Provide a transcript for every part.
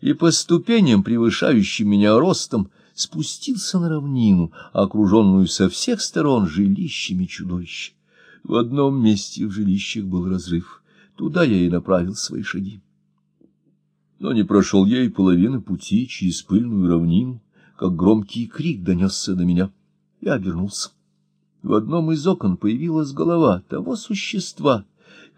и по ступеням, превышающим меня ростом, спустился на равнину, окруженную со всех сторон жилищами чудовища. В одном месте в жилищах был разрыв. Туда я и направил свои шаги. Но не прошел я и половины пути через пыльную равнину, как громкий крик донесся до меня. Я обернулся. В одном из окон появилась голова того существа,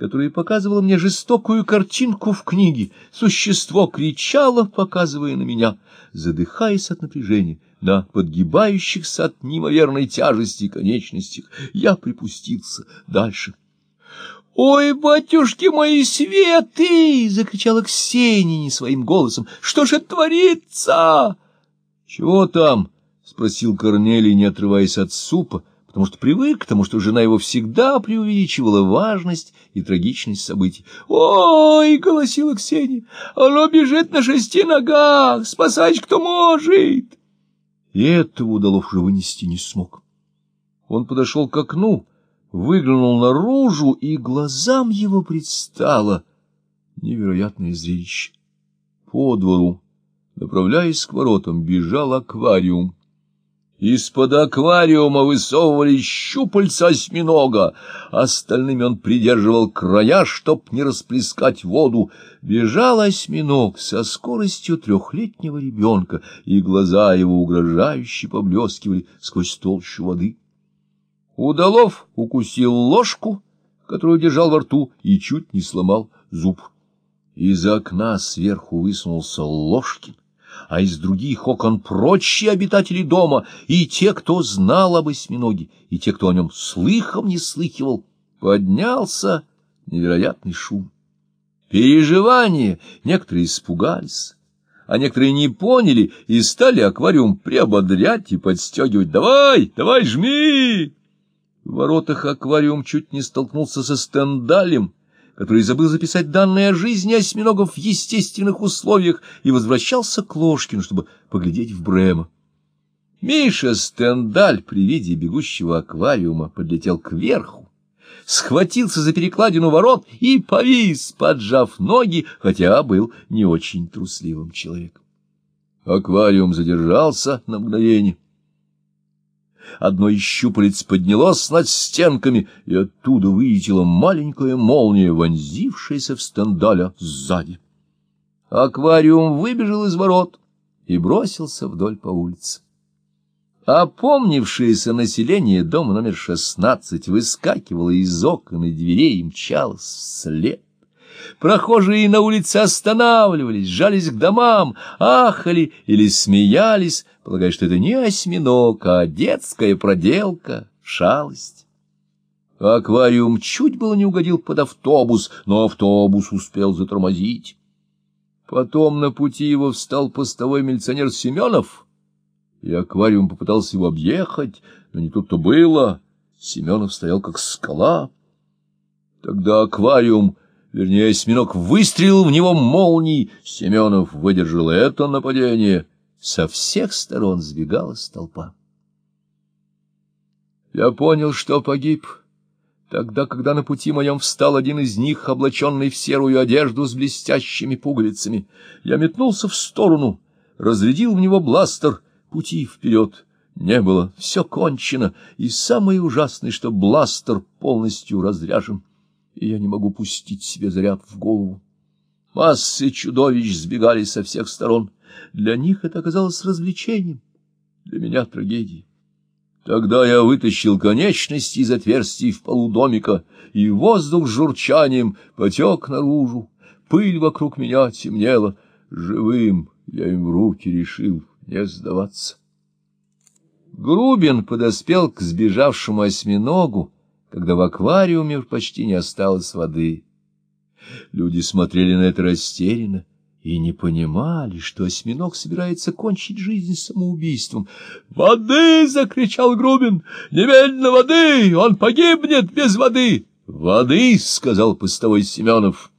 которое показывало мне жестокую картинку в книге. Существо кричало, показывая на меня, задыхаясь от напряжения, на подгибающихся от неимоверной тяжести конечностях. Я припустился дальше. — Ой, батюшки мои светы! — закричала Ксения не своим голосом. — Что же творится? — Чего там? — спросил Корнелий, не отрываясь от супа, потому что привык к тому, что жена его всегда преувеличивала важность и трагичность событий. «Ой!» — голосила Ксения. «Оно бежит на шести ногах! Спасать кто может!» И этого удалось уже вынести не смог. Он подошел к окну, выглянул наружу, и глазам его предстало невероятное зрелище. По двору, направляясь к воротам, бежал аквариум. Из-под аквариума высовывались щупальца осьминога, остальными он придерживал края, чтоб не расплескать воду. Бежал осьминог со скоростью трехлетнего ребенка, и глаза его угрожающе поблескивали сквозь толщу воды. Удалов укусил ложку, которую держал во рту, и чуть не сломал зуб. Из окна сверху высунулся Ложкин а из других окон прочие обитатели дома, и те, кто знал об осьминоге, и те, кто о нем слыхом не слыхивал, поднялся невероятный шум. Переживания, некоторые испугались, а некоторые не поняли и стали аквариум приободрять и подстегивать. «Давай, давай, жми!» В воротах аквариум чуть не столкнулся со стендалем, который забыл записать данные о жизни осьминогов в естественных условиях и возвращался к Ложкину, чтобы поглядеть в Брема. Миша Стендаль при виде бегущего аквариума подлетел кверху, схватился за перекладину ворот и повис, поджав ноги, хотя был не очень трусливым человеком. Аквариум задержался на мгновение, Одно из щупалец поднялось над стенками, и оттуда вылетела маленькая молния, вонзившаяся в Стендаля сзади. Аквариум выбежал из ворот и бросился вдоль по улице. Опомнившееся население дома номер шестнадцать выскакивало из окон и дверей и мчалось вслед. Прохожие на улице останавливались, жались к домам, ахали или смеялись, полагая, что это не осьминог, а детская проделка, шалость. Аквариум чуть было не угодил под автобус, но автобус успел затормозить. Потом на пути его встал постовой милиционер Семенов, и аквариум попытался его объехать, но не тут-то было. Семенов стоял как скала. Тогда аквариум Вернее, осьминог выстрелил в него молнией. Семенов выдержал это нападение. Со всех сторон сбегалась толпа. Я понял, что погиб. Тогда, когда на пути моем встал один из них, облаченный в серую одежду с блестящими пуговицами, я метнулся в сторону, разрядил в него бластер, пути вперед не было, все кончено, и самое ужасное, что бластер полностью разряжен и я не могу пустить себе заряд в голову. Массы чудовищ сбегали со всех сторон. Для них это оказалось развлечением, для меня трагедией. Тогда я вытащил конечности из отверстий в полу домика, и воздух с журчанием потек наружу. Пыль вокруг меня темнела. Живым я им в руки решил не сдаваться. Грубин подоспел к сбежавшему осьминогу, когда в аквариуме почти не осталось воды. Люди смотрели на это растерянно и не понимали, что осьминог собирается кончить жизнь самоубийством. «Воды!» — закричал Грубин. «Немедленно воды! Он погибнет без воды!» «Воды!» — сказал постовой Семенов.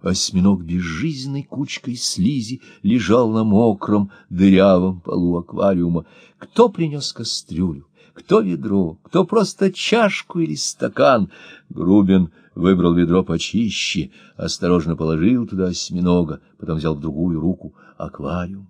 Осьминог безжизненной кучкой слизи лежал на мокром, дырявом полу аквариума. Кто принес кастрюлю? Кто ведро, кто просто чашку или стакан. Грубин выбрал ведро почище, осторожно положил туда осьминога, потом взял в другую руку аквариум.